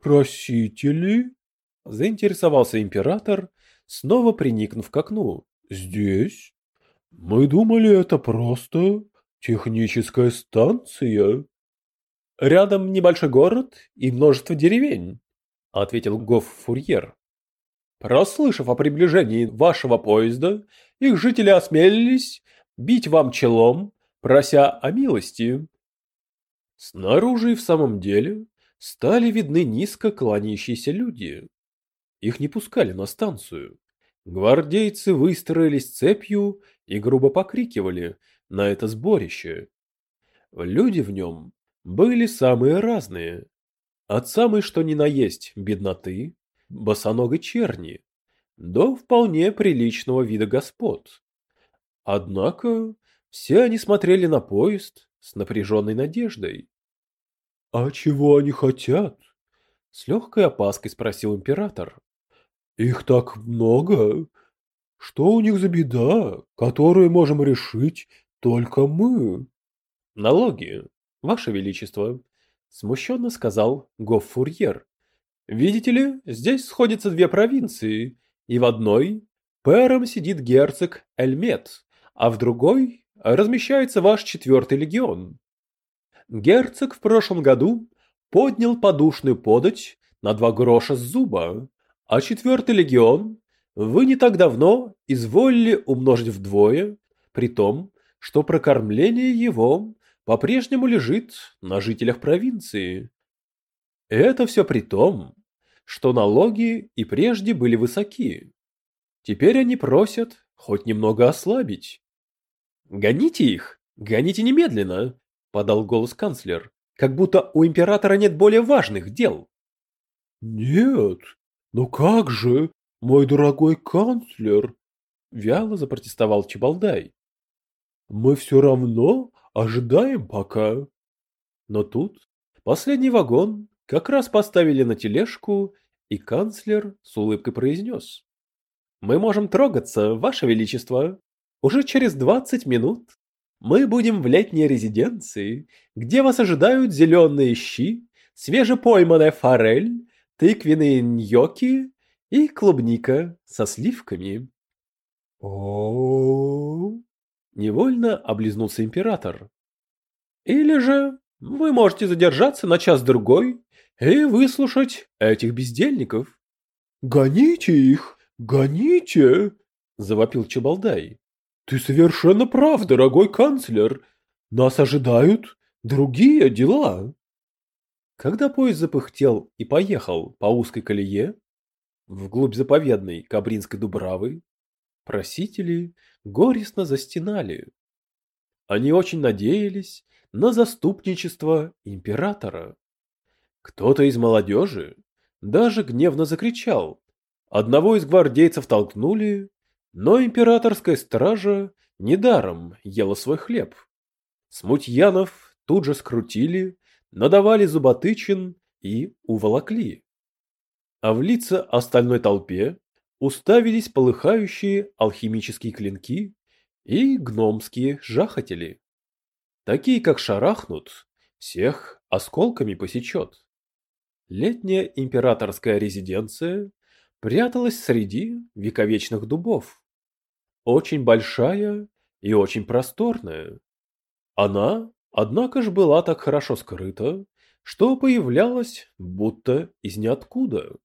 «Просители?» – заинтересовался император, снова приникнув к окну. «Здесь? Мы думали, это просто техническая станция». «Рядом небольшой город и множество деревень», — ответил Гофф-фурьер. «Прослышав о приближении вашего поезда, их жители осмелились бить вам челом, прося о милости». Снаружи и в самом деле стали видны низко кланяющиеся люди. Их не пускали на станцию. Гвардейцы выстроились цепью и грубо покрикивали на это сборище. Люди в нем были самые разные. От самой что ни на есть бедноты, босоногой черни, до вполне приличного вида господ. Однако все они смотрели на поезд с напряженной надеждой. «А чего они хотят?» — с легкой опаской спросил император. «Их так много. Что у них за беда, которую можем решить только мы?» «Налоги», «Ваше Величество», — смущенно сказал Гоффурьер. «Видите ли, здесь сходятся две провинции, и в одной пэром сидит герцог Эльмет, а в другой размещается ваш четвертый легион. Герцог в прошлом году поднял подушную подать на два гроша с зуба, а четвертый легион вы не так давно изволили умножить вдвое, при том, что прокормление его по-прежнему лежит на жителях провинции. Это все при том, что налоги и прежде были высоки. Теперь они просят хоть немного ослабить. «Гоните их! Гоните немедленно!» – подал голос канцлер, как будто у императора нет более важных дел. «Нет, но как же, мой дорогой канцлер?» – вяло запротестовал Чебалдай. «Мы все равно Ожидаем пока. Но тут последний вагон как раз поставили на тележку, и канцлер с улыбкой произнес. «Мы можем трогаться, Ваше Величество. Уже через двадцать минут мы будем в летней резиденции, где вас ожидают зеленые щи, свежепойманная форель, тыквенные ньоки и клубника со сливками». О-о-о! Невольно облизнулся император. Или же вы можете задержаться на час-другой и выслушать этих бездельников. Гоните их, гоните! завопил Чебалдай. Ты совершенно прав, дорогой канцлер. Нас ожидают другие дела. Когда поезд запыхтел и поехал по узкой колее, вглубь заповедной Кабринской Дубравы, просители горестно застенали. Они очень надеялись на заступничество императора. Кто-то из молодежи даже гневно закричал. Одного из гвардейцев толкнули, но императорская стража недаром ела свой хлеб. Смутьянов тут же скрутили, надавали зуботычин и уволокли. А в лица остальной толпе уставились полыхающие алхимические клинки и гномские жахатели. Такие, как шарахнут, всех осколками посечет. Летняя императорская резиденция пряталась среди вековечных дубов. Очень большая и очень просторная. Она, однако же, была так хорошо скрыта, что появлялась будто из ниоткуда.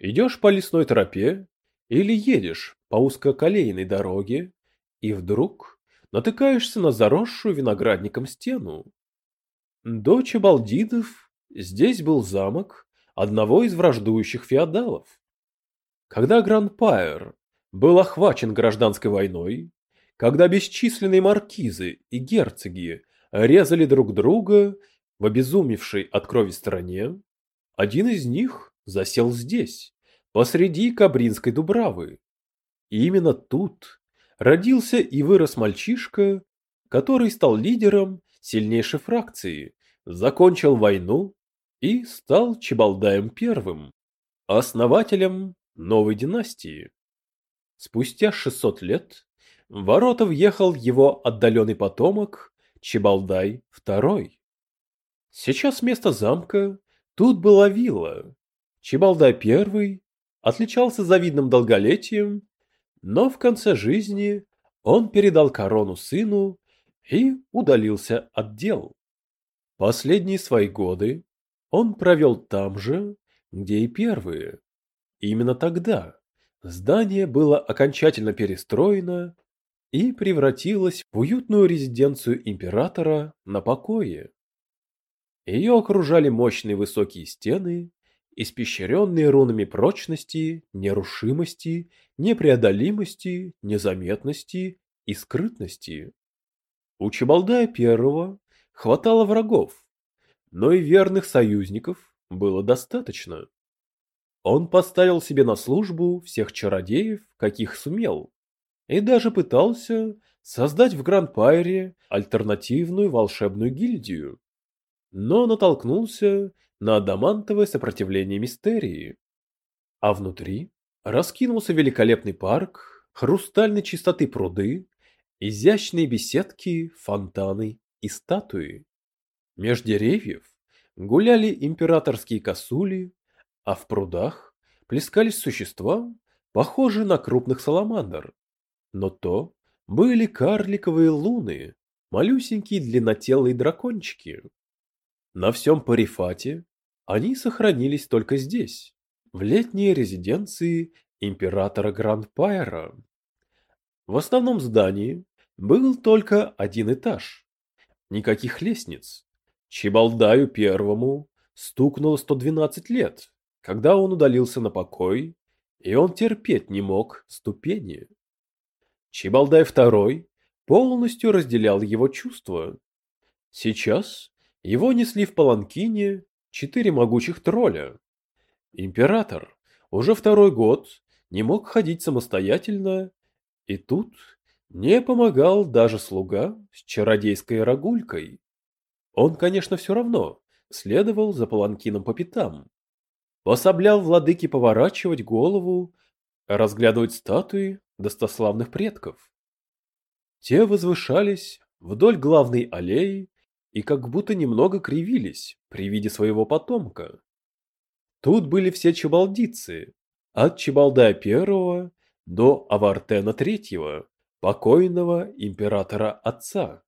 Идешь по лесной тропе или едешь по узкоколейной дороге, и вдруг натыкаешься на заросшую виноградником стену. До Чебалдидов здесь был замок одного из враждующих феодалов. Когда Гранд-Пайер был охвачен гражданской войной, когда бесчисленные маркизы и герцоги резали друг друга в обезумевшей от крови стране, один из них засел здесь, посреди Кабринской Дубравы. И именно тут родился и вырос мальчишка, который стал лидером сильнейшей фракции, закончил войну и стал Чебалдаем первым, основателем новой династии. Спустя 600 лет в ворота въехал его отдаленный потомок Чебалдай II. Сейчас вместо замка тут была вилла, Чебалдай I отличался завидным долголетием, но в конце жизни он передал корону сыну и удалился от дел. Последние свои годы он провел там же, где и первые. Именно тогда здание было окончательно перестроено и превратилось в уютную резиденцию императора на покое. Ее окружали мощные высокие стены, испещренные рунами прочности, нерушимости, непреодолимости, незаметности и скрытности. У Чебалдая первого хватало врагов, но и верных союзников было достаточно. Он поставил себе на службу всех чародеев, каких сумел, и даже пытался создать в Гранд-Пайре альтернативную волшебную гильдию. Но натолкнулся на адамантовое сопротивление мистерии. А внутри раскинулся великолепный парк, хрустальной чистоты пруды, изящные беседки, фонтаны и статуи. Меж деревьев гуляли императорские косули, а в прудах плескались существа, похожие на крупных саламандр. Но то были карликовые луны, малюсенькие длиннотелые дракончики. На всем Парифате они сохранились только здесь, в летней резиденции императора Гранд-Пайра. В основном здании был только один этаж. Никаких лестниц. Чебалдаю первому стукнуло 112 лет, когда он удалился на покой, и он терпеть не мог ступени. Чебалдай второй полностью разделял его чувства. Сейчас его несли в паланкине четыре могучих тролля. Император уже второй год не мог ходить самостоятельно, и тут не помогал даже слуга с чародейской рогулькой. Он, конечно, все равно следовал за паланкином по пятам. Пособлял владыке поворачивать голову, разглядывать статуи достославных предков. Те возвышались вдоль главной аллеи и как будто немного кривились при виде своего потомка. Тут были все чебалдицы, от Чебалдая первого до Авартена третьего, покойного императора отца.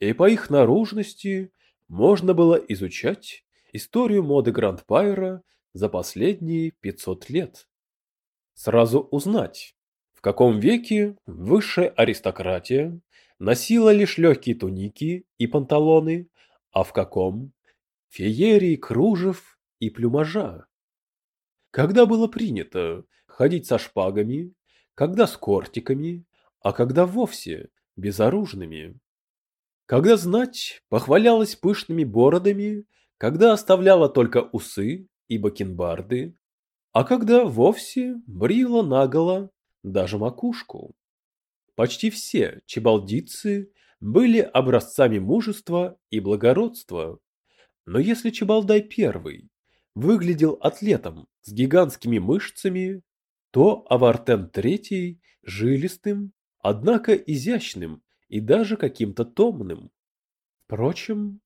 И по их наружности можно было изучать историю моды Гранд-Пайра за последние 500 лет. Сразу узнать, в каком веке высшая аристократия носила лишь легкие туники и панталоны, а в каком – феерии кружев и плюмажа. Когда было принято ходить со шпагами, когда с кортиками, а когда вовсе безоружными. Когда знать похвалялась пышными бородами, когда оставляла только усы и бакенбарды, а когда вовсе брила наголо даже макушку. Почти все чебалдицы были образцами мужества и благородства. Но если Чебалдай первый выглядел атлетом с гигантскими мышцами, то Авартен третий жилистым, однако изящным и даже каким-то томным. Впрочем,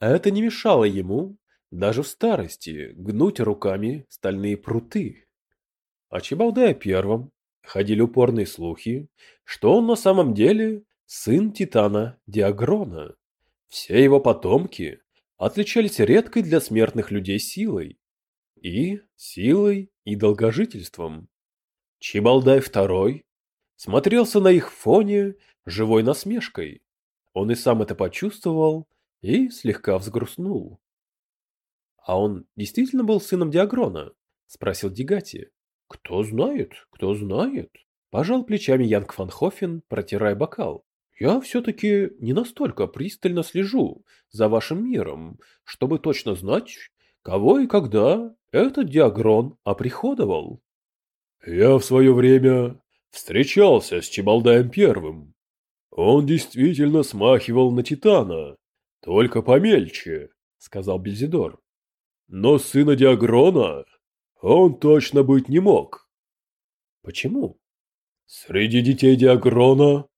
это не мешало ему даже в старости гнуть руками стальные пруты. О Чебалдае первом ходили упорные слухи, что он на самом деле сын Титана Диагрона. Все его потомки отличались редкой для смертных людей силой. И силой, и долгожительством. Чебалдай II смотрелся на их фоне живой насмешкой. Он и сам это почувствовал и слегка взгрустнул. «А он действительно был сыном Диагрона?» – спросил Дигати. «Кто знает, кто знает», – пожал плечами Янг Фанхофен, протирая бокал. «Я все-таки не настолько пристально слежу за вашим миром, чтобы точно знать, кого и когда этот Диагрон оприходовал». «Я в свое время встречался с Чебалдаем Первым. Он действительно смахивал на Титана, только помельче», — сказал Бельзидор. «Но сына Диагрона он точно быть не мог. Почему? Среди детей Диагрона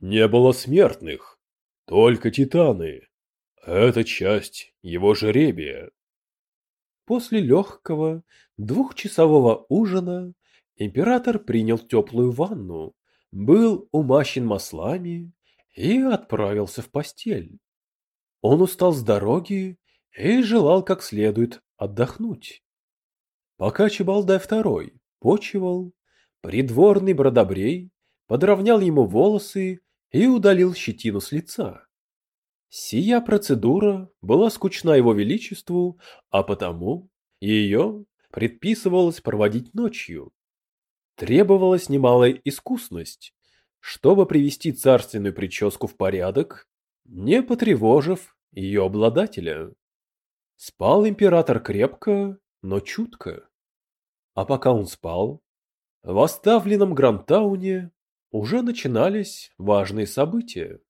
не было смертных, только титаны. Это часть его жеребия. После легкого двухчасового ужина император принял теплую ванну, был умащен маслами и отправился в постель. Он устал с дороги и желал как следует отдохнуть. Пока Чебалдай II почивал, придворный бродобрей подровнял ему волосы и удалил щетину с лица. Сия процедура была скучна его величеству, а потому ее предписывалось проводить ночью. Требовалась немалая искусность, чтобы привести царственную прическу в порядок, не потревожив ее обладателя. Спал император крепко но чутко. А пока он спал, в оставленном Грантауне уже начинались важные события.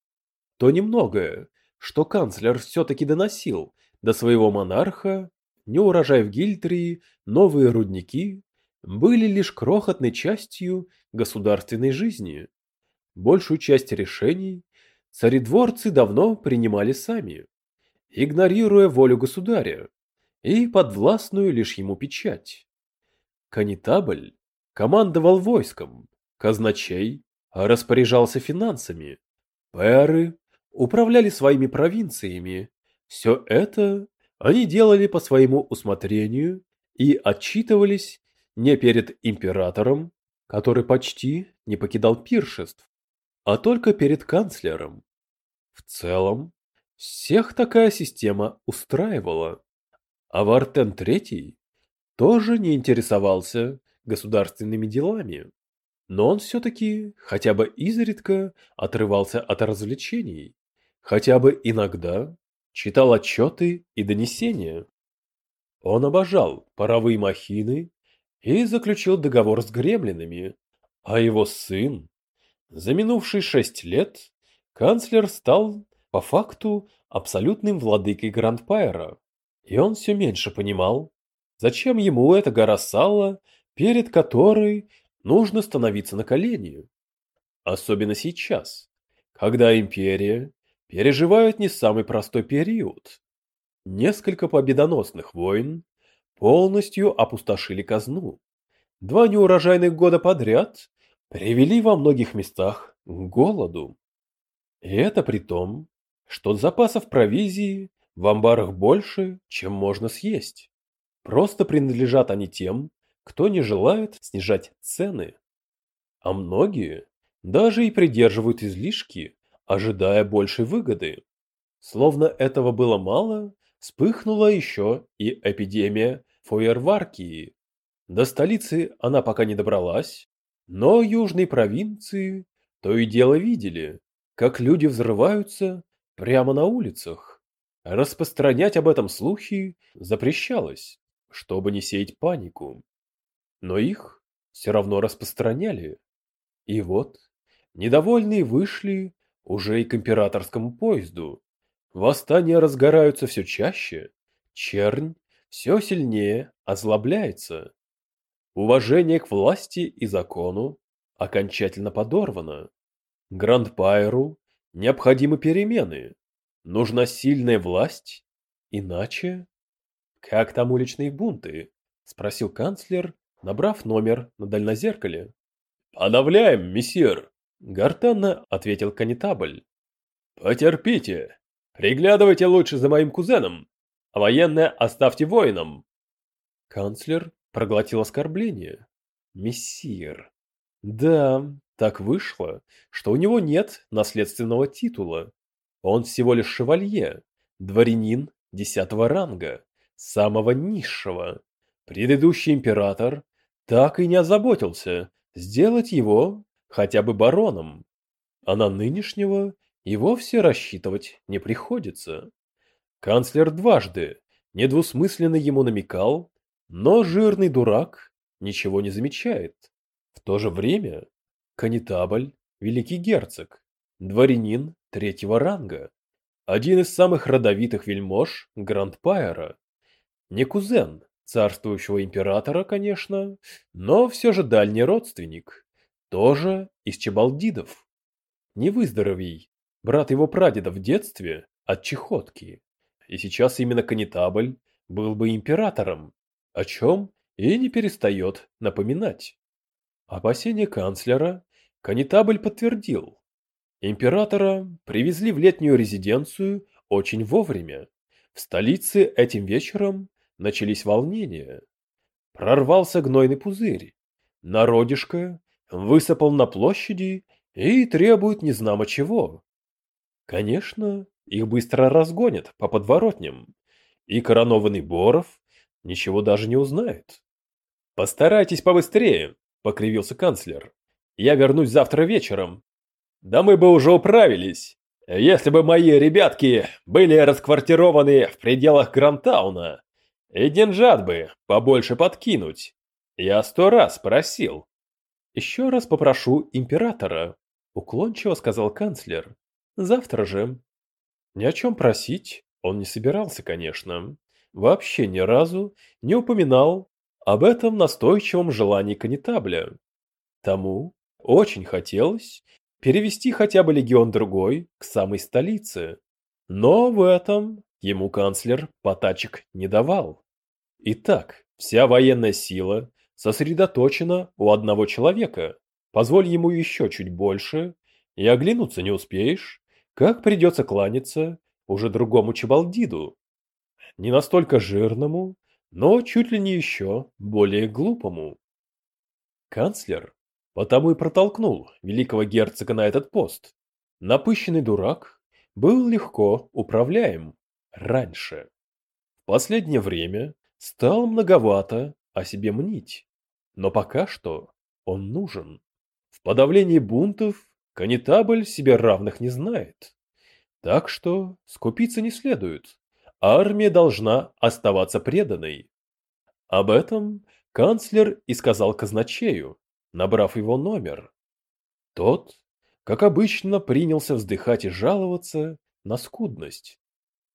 То немногое, что канцлер все-таки доносил до своего монарха, неурожай в Гильтрии, новые рудники, были лишь крохотной частью государственной жизни. Большую часть решений царедворцы давно принимали сами, игнорируя волю государя, и подвластную лишь ему печать. Канитабль командовал войском, казначей распоряжался финансами, пэры управляли своими провинциями. Все это они делали по своему усмотрению и отчитывались не перед императором, который почти не покидал пиршеств, а только перед канцлером. В целом, всех такая система устраивала. А Вартен III тоже не интересовался государственными делами. Но он все-таки хотя бы изредка отрывался от развлечений, хотя бы иногда читал отчеты и донесения. Он обожал паровые махины и заключил договор с гремлинами, а его сын, за минувшие шесть лет, канцлер стал по факту абсолютным владыкой Грандпайра. И он все меньше понимал, зачем ему эта гора сала, перед которой нужно становиться на колени. Особенно сейчас, когда империя переживает не самый простой период. Несколько победоносных войн полностью опустошили казну. Два неурожайных года подряд привели во многих местах к голоду. И это при том, что запасов провизии в амбарах больше, чем можно съесть. Просто принадлежат они тем, кто не желает снижать цены. а многие даже и придерживают излишки, ожидая большей выгоды. Словно этого было мало, вспыхнула еще и эпидемия фойерваркии. До столицы она пока не добралась, но южные провинции то и дело видели, как люди взрываются прямо на улицах. Распространять об этом слухи запрещалось, чтобы не сеять панику. Но их все равно распространяли. И вот, недовольные вышли уже и к императорскому поезду. Восстания разгораются все чаще, чернь все сильнее озлобляется. Уважение к власти и закону окончательно подорвано. Грандпайру необходимы перемены. Нужна сильная власть, иначе... Как там уличные бунты? Спросил канцлер, набрав номер на дальнозеркале. «Подавляем, мессир!» — гортанно ответил конетабль. «Потерпите. Приглядывайте лучше за моим кузеном, а военное оставьте воинам». Канцлер проглотил оскорбление. Мессир. Да, так вышло, что у него нет наследственного титула. Он всего лишь шевалье, дворянин десятого ранга, самого низшего. Предыдущий император так и не озаботился сделать его хотя бы бароном. А на нынешнего и вовсе рассчитывать не приходится. Канцлер дважды недвусмысленно ему намекал, но жирный дурак ничего не замечает. В то же время конетабль – великий герцог, дворянин третьего ранга, один из самых родовитых вельмож Грандпайера. Не кузен царствующего императора, конечно, но все же дальний родственник, тоже из чебалдидов. Не выздоровей, брат его прадеда в детстве от чехотки, и сейчас именно конетабль был бы императором, о чем и не перестает напоминать. Опасения канцлера конетабль подтвердил. Императора привезли в летнюю резиденцию очень вовремя. В столице этим вечером начались волнения. Прорвался гнойный пузырь. Народишко высыпал на площади и требует незнамо чего. Конечно, их быстро разгонят по подворотням, и коронованный Боров ничего даже не узнает. Постарайтесь побыстрее, покривился канцлер. Я вернусь завтра вечером. Да мы бы уже управились, если бы мои ребятки были расквартированы в пределах Грантауна. И деньжат бы побольше подкинуть. Я сто раз просил. Еще раз попрошу императора, уклончиво сказал канцлер. Завтра же. Ни о чем просить он не собирался, конечно вообще ни разу не упоминал об этом настойчивом желании канитабля. Тому очень хотелось перевести хотя бы легион другой к самой столице, но в этом ему канцлер потачек не давал. Итак, вся военная сила сосредоточена у одного человека. Позволь ему еще чуть больше, и оглянуться не успеешь, как придется кланяться уже другому чебалдиду, не настолько жирному, но чуть ли не еще более глупому. Канцлер потому и протолкнул великого герцога на этот пост. Напыщенный дурак был легко управляем раньше. В последнее время стал многовато о себе мнить, но пока что он нужен. В подавлении бунтов канетабль себе равных не знает. Так что скупиться не следует армия должна оставаться преданной. Об этом канцлер и сказал казначею, набрав его номер. Тот, как обычно, принялся вздыхать и жаловаться на скудность.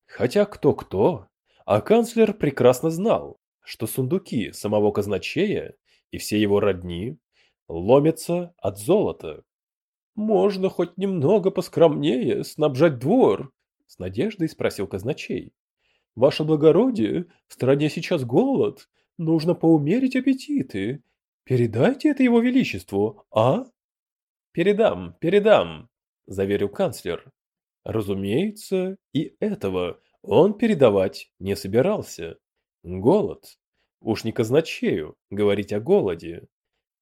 Хотя кто-кто, а канцлер прекрасно знал, что сундуки самого казначея и все его родни ломятся от золота. «Можно хоть немного поскромнее снабжать двор?» — с надеждой спросил казначей. Ваше благородие, в стране сейчас голод, нужно поумерить аппетиты. Передайте это его величеству, а? Передам, передам, заверил канцлер. Разумеется, и этого он передавать не собирался. Голод. Уж не казначею говорить о голоде.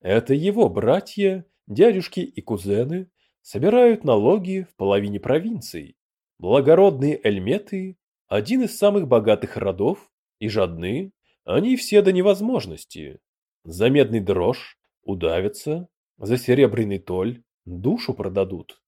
Это его братья Дядюшки и кузены собирают налоги в половине провинций. Благородные эльметы – один из самых богатых родов, и жадны, они все до невозможности. За медный дрожь удавятся, за серебряный толь душу продадут.